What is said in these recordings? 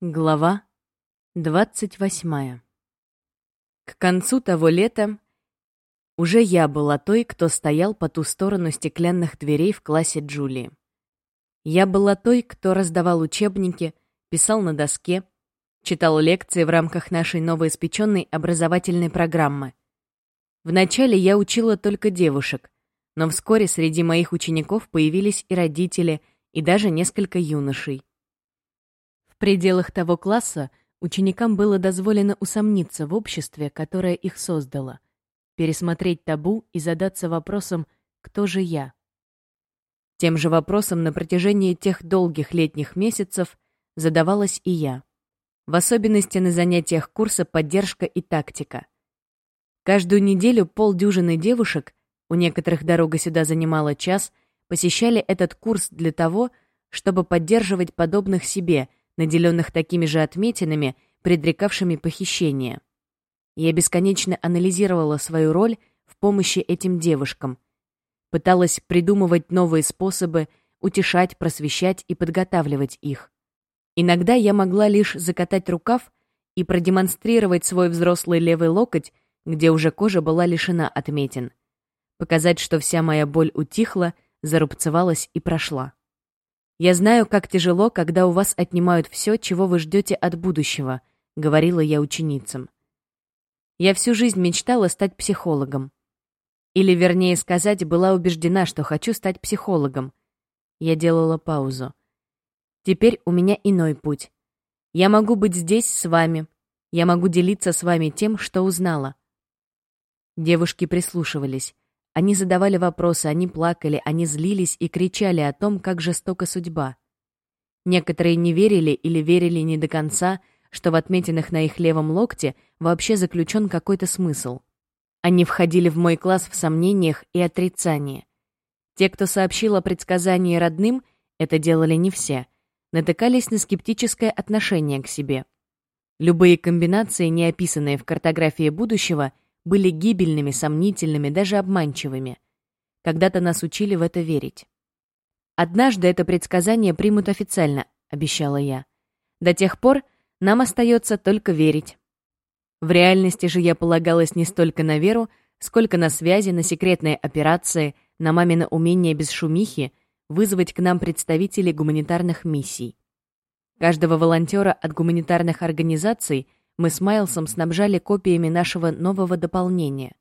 Глава двадцать восьмая К концу того лета уже я была той, кто стоял по ту сторону стеклянных дверей в классе Джулии. Я была той, кто раздавал учебники, писал на доске, читал лекции в рамках нашей новоиспеченной образовательной программы. Вначале я учила только девушек, но вскоре среди моих учеников появились и родители, и даже несколько юношей. В пределах того класса ученикам было дозволено усомниться в обществе, которое их создало, пересмотреть табу и задаться вопросом «Кто же я?». Тем же вопросом на протяжении тех долгих летних месяцев задавалась и я. В особенности на занятиях курса «Поддержка и тактика». Каждую неделю полдюжины девушек, у некоторых дорога сюда занимала час, посещали этот курс для того, чтобы поддерживать подобных себе, наделенных такими же отметинами, предрекавшими похищение. Я бесконечно анализировала свою роль в помощи этим девушкам — пыталась придумывать новые способы, утешать, просвещать и подготавливать их. Иногда я могла лишь закатать рукав и продемонстрировать свой взрослый левый локоть, где уже кожа была лишена отметин. Показать, что вся моя боль утихла, зарубцевалась и прошла. «Я знаю, как тяжело, когда у вас отнимают все, чего вы ждете от будущего», — говорила я ученицам. Я всю жизнь мечтала стать психологом. Или, вернее сказать, была убеждена, что хочу стать психологом. Я делала паузу. Теперь у меня иной путь. Я могу быть здесь с вами. Я могу делиться с вами тем, что узнала. Девушки прислушивались. Они задавали вопросы, они плакали, они злились и кричали о том, как жестока судьба. Некоторые не верили или верили не до конца, что в отметинах на их левом локте вообще заключен какой-то смысл. Они входили в мой класс в сомнениях и отрицании. Те, кто сообщил о предсказании родным, это делали не все, натыкались на скептическое отношение к себе. Любые комбинации, не описанные в картографии будущего, были гибельными, сомнительными, даже обманчивыми. Когда-то нас учили в это верить. «Однажды это предсказание примут официально», — обещала я. «До тех пор нам остается только верить». В реальности же я полагалась не столько на веру, сколько на связи, на секретные операции, на мамино умение без шумихи вызвать к нам представителей гуманитарных миссий. Каждого волонтера от гуманитарных организаций мы с Майлсом снабжали копиями нашего нового дополнения.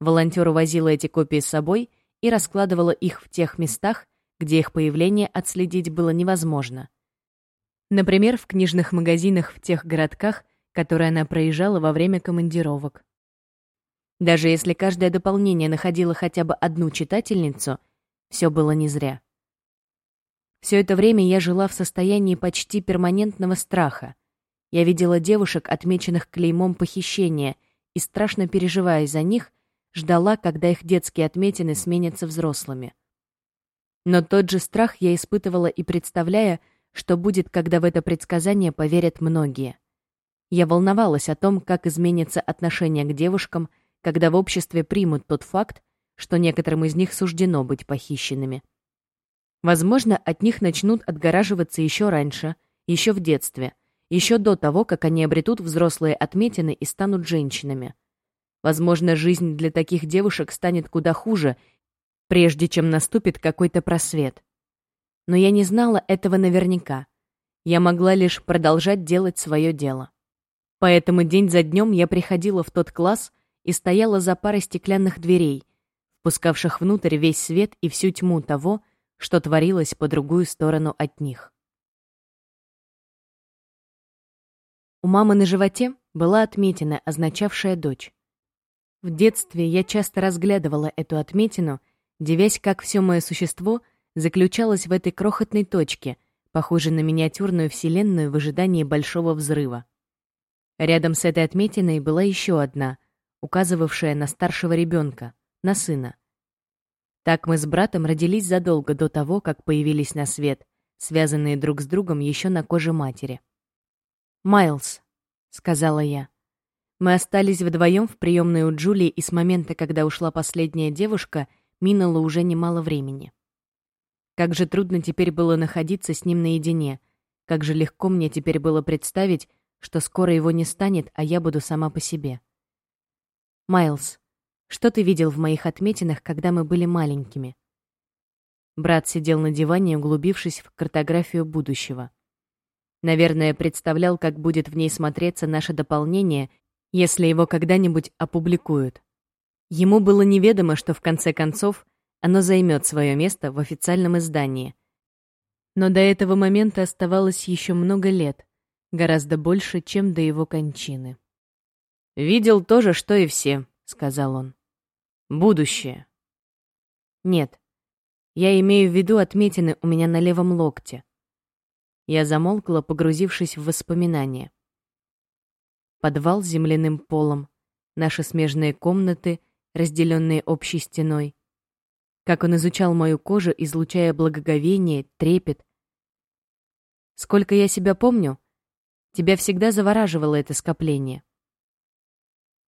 Волонтер увозила эти копии с собой и раскладывала их в тех местах, где их появление отследить было невозможно. Например, в книжных магазинах в тех городках, которые она проезжала во время командировок. Даже если каждое дополнение находило хотя бы одну читательницу, все было не зря. Все это время я жила в состоянии почти перманентного страха. Я видела девушек, отмеченных клеймом похищения, и, страшно переживая за них, ждала, когда их детские отметины сменятся взрослыми. Но тот же страх я испытывала и представляя, что будет, когда в это предсказание поверят многие. Я волновалась о том, как изменится отношение к девушкам, когда в обществе примут тот факт, что некоторым из них суждено быть похищенными. Возможно, от них начнут отгораживаться еще раньше, еще в детстве, еще до того, как они обретут взрослые отметины и станут женщинами. Возможно, жизнь для таких девушек станет куда хуже, прежде чем наступит какой-то просвет. Но я не знала этого наверняка. Я могла лишь продолжать делать свое дело. Поэтому день за днем я приходила в тот класс и стояла за парой стеклянных дверей, впускавших внутрь весь свет и всю тьму того, что творилось по другую сторону от них. У мамы на животе была отметина, означавшая дочь. В детстве я часто разглядывала эту отметину, девясь, как все мое существо заключалось в этой крохотной точке, похожей на миниатюрную вселенную в ожидании большого взрыва. Рядом с этой отметиной была еще одна, указывавшая на старшего ребенка, на сына. Так мы с братом родились задолго до того, как появились на свет, связанные друг с другом еще на коже матери. «Майлз», — сказала я. Мы остались вдвоем в приемной у Джулии, и с момента, когда ушла последняя девушка, минуло уже немало времени. Как же трудно теперь было находиться с ним наедине, как же легко мне теперь было представить, что скоро его не станет, а я буду сама по себе. «Майлз, что ты видел в моих отметинах, когда мы были маленькими?» Брат сидел на диване, углубившись в картографию будущего. Наверное, представлял, как будет в ней смотреться наше дополнение, если его когда-нибудь опубликуют. Ему было неведомо, что в конце концов оно займет свое место в официальном издании. Но до этого момента оставалось еще много лет, гораздо больше, чем до его кончины. «Видел то же, что и все», — сказал он. «Будущее». «Нет, я имею в виду отметины у меня на левом локте. Я замолкла, погрузившись в воспоминания. Подвал с земляным полом, наши смежные комнаты, разделенные общей стеной. Как он изучал мою кожу, излучая благоговение, трепет. Сколько я себя помню, тебя всегда завораживало это скопление.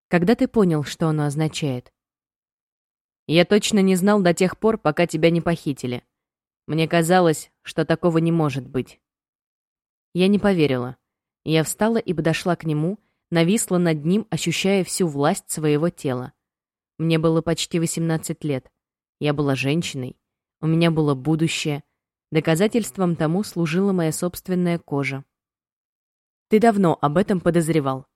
Когда ты понял, что оно означает? Я точно не знал до тех пор, пока тебя не похитили. Мне казалось, что такого не может быть. Я не поверила. Я встала и подошла к нему, нависла над ним, ощущая всю власть своего тела. Мне было почти 18 лет. Я была женщиной. У меня было будущее. Доказательством тому служила моя собственная кожа. Ты давно об этом подозревал.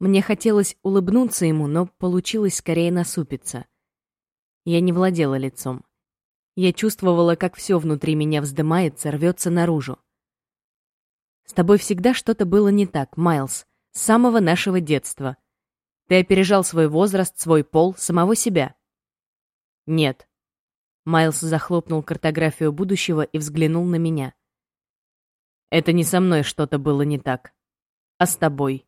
Мне хотелось улыбнуться ему, но получилось скорее насупиться. Я не владела лицом. Я чувствовала, как все внутри меня вздымается, рвется наружу. С тобой всегда что-то было не так, Майлз, с самого нашего детства. Ты опережал свой возраст, свой пол, самого себя. Нет. Майлз захлопнул картографию будущего и взглянул на меня. Это не со мной что-то было не так, а с тобой.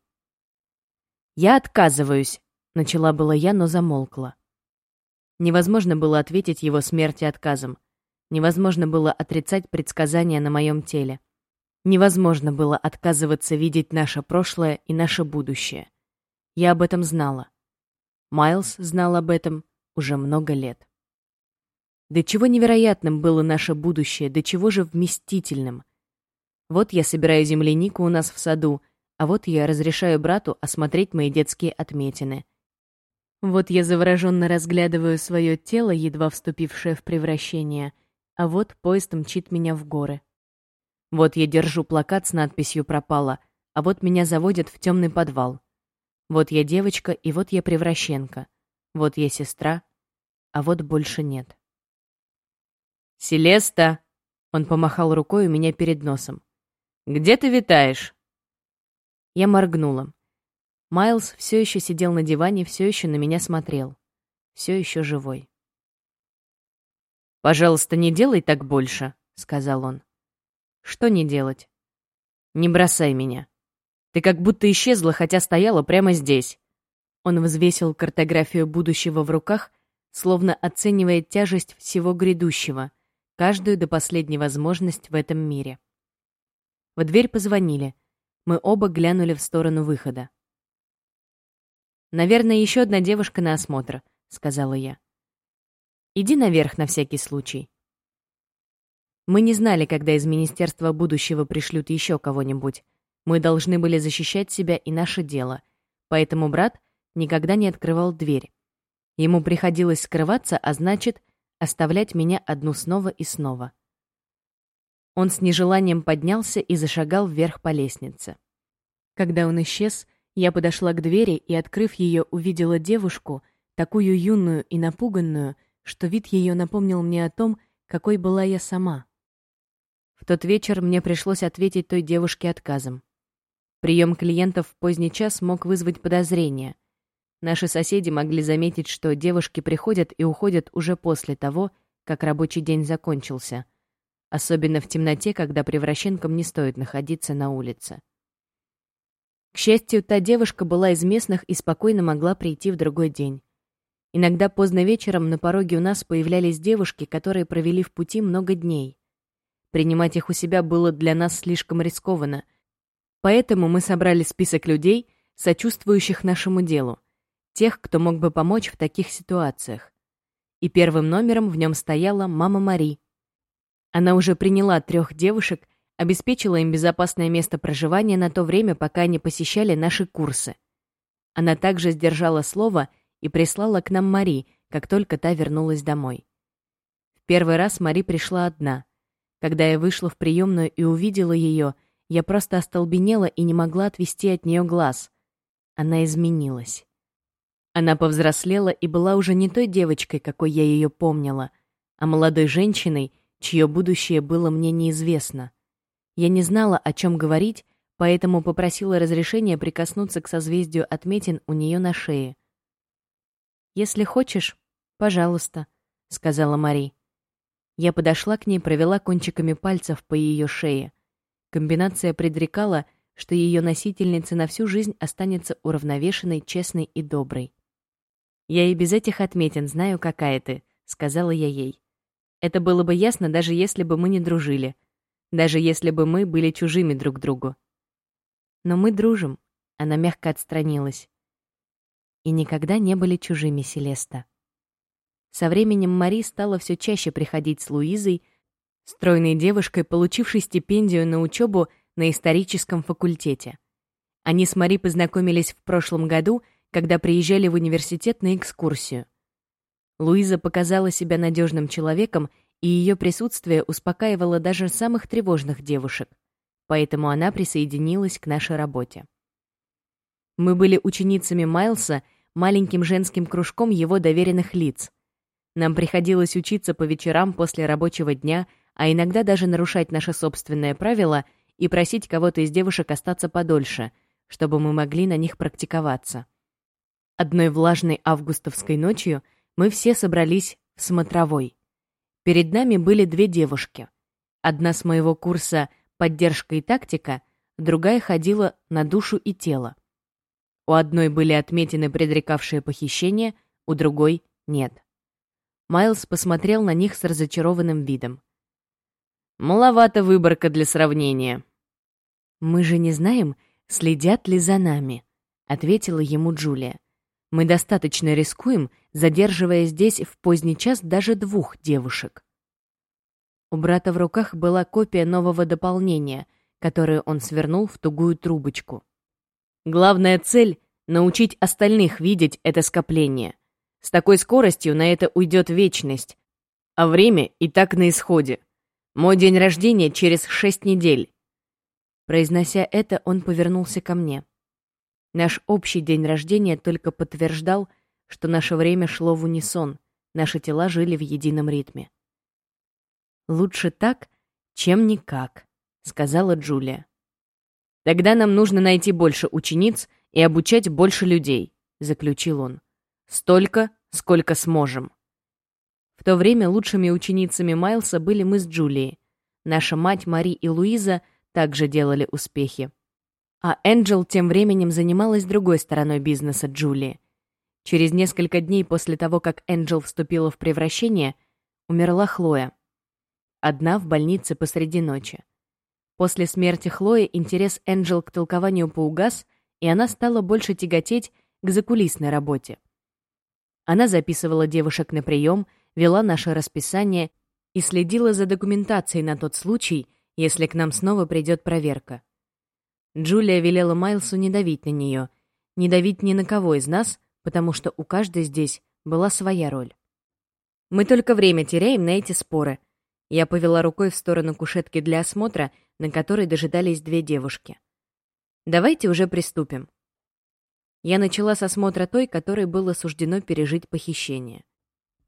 Я отказываюсь, начала была я, но замолкла. Невозможно было ответить его смерти отказом. Невозможно было отрицать предсказания на моем теле. Невозможно было отказываться видеть наше прошлое и наше будущее. Я об этом знала. Майлз знал об этом уже много лет. До чего невероятным было наше будущее, до чего же вместительным. Вот я собираю землянику у нас в саду, а вот я разрешаю брату осмотреть мои детские отметины. Вот я завороженно разглядываю свое тело, едва вступившее в превращение, а вот поезд мчит меня в горы. Вот я держу плакат с надписью «Пропала», а вот меня заводят в темный подвал. Вот я девочка, и вот я превращенка. Вот я сестра, а вот больше нет. «Селеста!» — он помахал рукой у меня перед носом. «Где ты витаешь?» Я моргнула. Майлз все еще сидел на диване, все еще на меня смотрел. Все еще живой. «Пожалуйста, не делай так больше», — сказал он. «Что не делать?» «Не бросай меня. Ты как будто исчезла, хотя стояла прямо здесь». Он взвесил картографию будущего в руках, словно оценивая тяжесть всего грядущего, каждую до последней возможность в этом мире. В дверь позвонили. Мы оба глянули в сторону выхода. «Наверное, еще одна девушка на осмотр», — сказала я. «Иди наверх на всякий случай». Мы не знали, когда из Министерства будущего пришлют еще кого-нибудь. Мы должны были защищать себя и наше дело. Поэтому брат никогда не открывал дверь. Ему приходилось скрываться, а значит, оставлять меня одну снова и снова. Он с нежеланием поднялся и зашагал вверх по лестнице. Когда он исчез, я подошла к двери и, открыв ее, увидела девушку, такую юную и напуганную, что вид ее напомнил мне о том, какой была я сама. В тот вечер мне пришлось ответить той девушке отказом. Прием клиентов в поздний час мог вызвать подозрения. Наши соседи могли заметить, что девушки приходят и уходят уже после того, как рабочий день закончился. Особенно в темноте, когда превращенкам не стоит находиться на улице. К счастью, та девушка была из местных и спокойно могла прийти в другой день. Иногда поздно вечером на пороге у нас появлялись девушки, которые провели в пути много дней. Принимать их у себя было для нас слишком рискованно, поэтому мы собрали список людей, сочувствующих нашему делу, тех, кто мог бы помочь в таких ситуациях. и первым номером в нем стояла мама Мари. Она уже приняла трех девушек, обеспечила им безопасное место проживания на то время, пока они посещали наши курсы. Она также сдержала слово и прислала к нам Мари, как только та вернулась домой. В первый раз Мари пришла одна. Когда я вышла в приемную и увидела ее, я просто остолбенела и не могла отвести от нее глаз. Она изменилась. Она повзрослела и была уже не той девочкой, какой я ее помнила, а молодой женщиной, чье будущее было мне неизвестно. Я не знала, о чем говорить, поэтому попросила разрешения прикоснуться к созвездию отметин у нее на шее. «Если хочешь, пожалуйста», — сказала Мари. Я подошла к ней, провела кончиками пальцев по ее шее. Комбинация предрекала, что ее носительница на всю жизнь останется уравновешенной, честной и доброй. «Я и без этих отметин знаю, какая ты», — сказала я ей. Это было бы ясно, даже если бы мы не дружили, даже если бы мы были чужими друг другу. Но мы дружим, она мягко отстранилась. И никогда не были чужими Селеста. Со временем Мари стала все чаще приходить с Луизой, стройной девушкой, получившей стипендию на учебу на историческом факультете. Они с Мари познакомились в прошлом году, когда приезжали в университет на экскурсию. Луиза показала себя надежным человеком, и ее присутствие успокаивало даже самых тревожных девушек, поэтому она присоединилась к нашей работе. Мы были ученицами Майлса, маленьким женским кружком его доверенных лиц — нам приходилось учиться по вечерам после рабочего дня, а иногда даже нарушать наши собственные правила и просить кого-то из девушек остаться подольше, чтобы мы могли на них практиковаться. Одной влажной августовской ночью мы все собрались в смотровой. Перед нами были две девушки. Одна с моего курса «Поддержка и тактика», другая ходила на душу и тело. У одной были отметины, предрекавшие похищение, у другой — нет. Майлз посмотрел на них с разочарованным видом. «Маловато выборка для сравнения». «Мы же не знаем, следят ли за нами», — ответила ему Джулия. «Мы достаточно рискуем, задерживая здесь в поздний час даже двух девушек». У брата в руках была копия нового дополнения, которое он свернул в тугую трубочку. «Главная цель — научить остальных видеть это скопление», с такой скоростью на это уйдет вечность. А время и так на исходе. Мой день рождения через шесть недель. Произнося это, он повернулся ко мне. Наш общий день рождения только подтверждал, что наше время шло в унисон, наши тела жили в едином ритме. «Лучше так, чем никак», — сказала Джулия. «Тогда нам нужно найти больше учениц и обучать больше людей», — заключил он. Столько, сколько сможем. В то время лучшими ученицами Майлса были мы с Джулией. Наша мать Мари и Луиза также делали успехи. А Энджел тем временем занималась другой стороной бизнеса Джулии. Через несколько дней после того, как Энджел вступила в превращение, умерла Хлоя. Одна в больнице посреди ночи. После смерти Хлои интерес Энджел к толкованию поугас, и она стала больше тяготеть к закулисной работе. Она записывала девушек на прием, вела наше расписание и следила за документацией на тот случай, если к нам снова придет проверка. Джулия велела Майлсу не давить на нее, не давить ни на кого из нас, потому что у каждой здесь была своя роль. Мы только время теряем на эти споры. Я повела рукой в сторону кушетки для осмотра, на которой дожидались две девушки. Давайте уже приступим. Я начала с осмотра той, которой было суждено пережить похищение.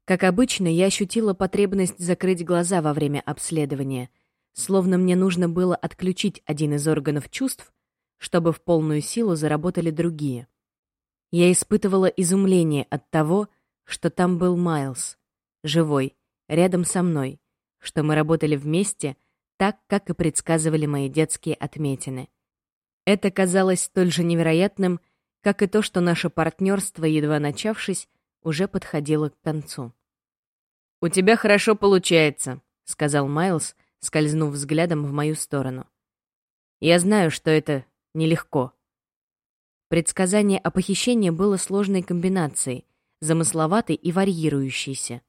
Как обычно, я ощутила потребность закрыть глаза во время обследования, словно мне нужно было отключить один из органов чувств, чтобы в полную силу заработали другие. Я испытывала изумление от того, что там был Майлз, живой, рядом со мной, что мы работали вместе, так, как и предсказывали мои детские отметины. Это казалось столь же невероятным, как и то, что наше партнерство, едва начавшись, уже подходило к концу. «У тебя хорошо получается», — сказал Майлз, скользнув взглядом в мою сторону. «Я знаю, что это нелегко». Предсказание о похищении было сложной комбинацией, замысловатой и варьирующейся.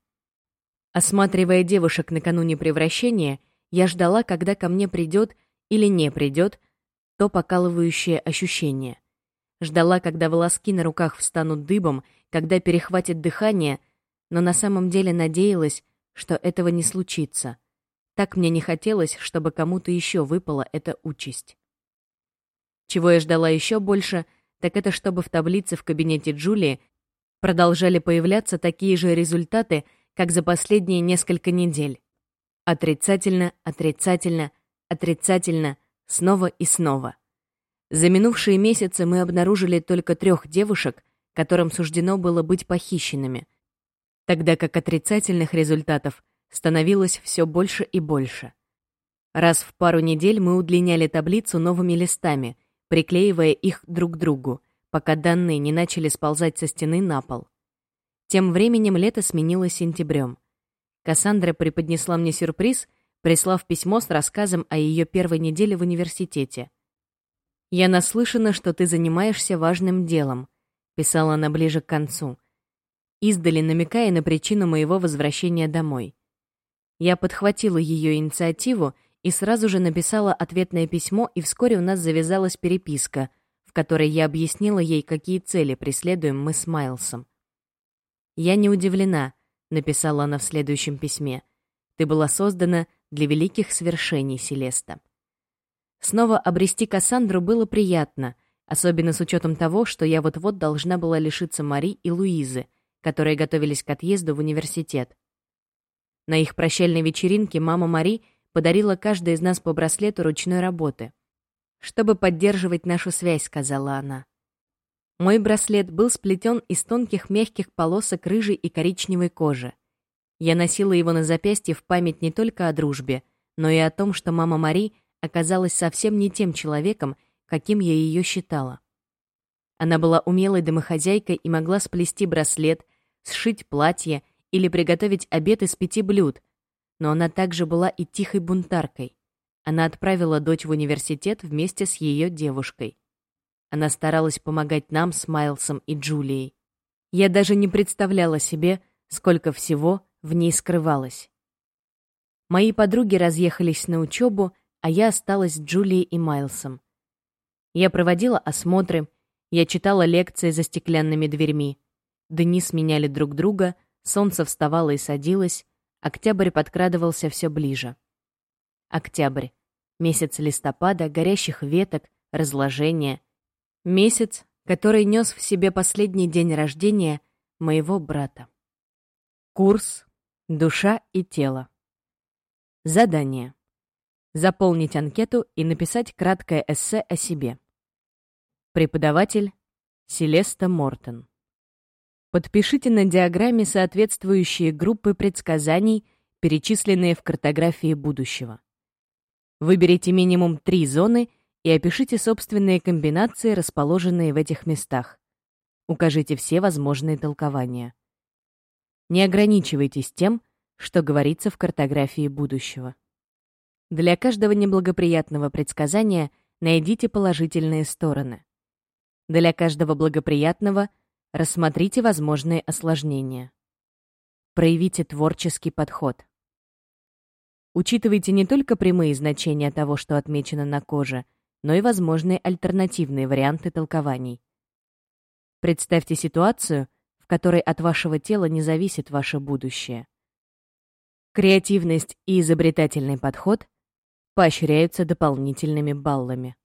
Осматривая девушек накануне превращения, я ждала, когда ко мне придет или не придет то покалывающее ощущение. Ждала, когда волоски на руках встанут дыбом, когда перехватит дыхание, но на самом деле надеялась, что этого не случится. Так мне не хотелось, чтобы кому-то еще выпала эта участь. Чего я ждала еще больше, так это чтобы в таблице в кабинете Джулии продолжали появляться такие же результаты, как за последние несколько недель. Отрицательно, отрицательно, отрицательно, снова и снова. За минувшие месяцы мы обнаружили только трех девушек, которым суждено было быть похищенными, тогда как отрицательных результатов становилось все больше и больше. Раз в пару недель мы удлиняли таблицу новыми листами, приклеивая их друг к другу, пока данные не начали сползать со стены на пол. Тем временем лето сменилось сентябрем. Кассандра преподнесла мне сюрприз, прислав письмо с рассказом о ее первой неделе в университете. «Я наслышана, что ты занимаешься важным делом», — писала она ближе к концу, издали намекая на причину моего возвращения домой. Я подхватила ее инициативу и сразу же написала ответное письмо, и вскоре у нас завязалась переписка, в которой я объяснила ей, какие цели преследуем мы с Майлсом. «Я не удивлена», — написала она в следующем письме. «Ты была создана для великих свершений, Селеста». Снова обрести Кассандру было приятно, особенно с учетом того, что я вот-вот должна была лишиться Мари и Луизы, которые готовились к отъезду в университет. На их прощальной вечеринке мама Мари подарила каждой из нас по браслету ручной работы. «Чтобы поддерживать нашу связь», — сказала она. Мой браслет был сплетен из тонких мягких полосок рыжей и коричневой кожи. Я носила его на запястье в память не только о дружбе, но и о том, что мама Мари оказалась совсем не тем человеком, каким я ее считала. Она была умелой домохозяйкой и могла сплести браслет, сшить платье или приготовить обед из пяти блюд, но она также была и тихой бунтаркой. Она отправила дочь в университет вместе с ее девушкой. Она старалась помогать нам с Майлсом и Джулией. Я даже не представляла себе, сколько всего в ней скрывалось. Мои подруги разъехались на учебу, а я осталась с Джулией и Майлсом. Я проводила осмотры, я читала лекции за стеклянными дверьми. Дни сменяли друг друга — Солнце вставало и садилось, октябрь подкрадывался все ближе. Октябрь. Месяц листопада, горящих веток, разложения. Месяц, который нес в себе последний день рождения моего брата. Курс «Душа и тело». Задание. Заполнить анкету и написать краткое эссе о себе. Преподаватель Селеста Мортон. Подпишите на диаграмме соответствующие группы предсказаний, перечисленные в картографии будущего. Выберите минимум три зоны и опишите собственные комбинации, расположенные в этих местах. Укажите все возможные толкования. Не ограничивайтесь тем, что говорится в картографии будущего. Для каждого неблагоприятного предсказания найдите положительные стороны. Для каждого благоприятного – Рассмотрите возможные осложнения. Проявите творческий подход. Учитывайте не только прямые значения того, что отмечено на коже, но и возможные альтернативные варианты толкований. Представьте ситуацию, в которой от вашего тела не зависит ваше будущее. Креативность и изобретательный подход поощряются дополнительными баллами.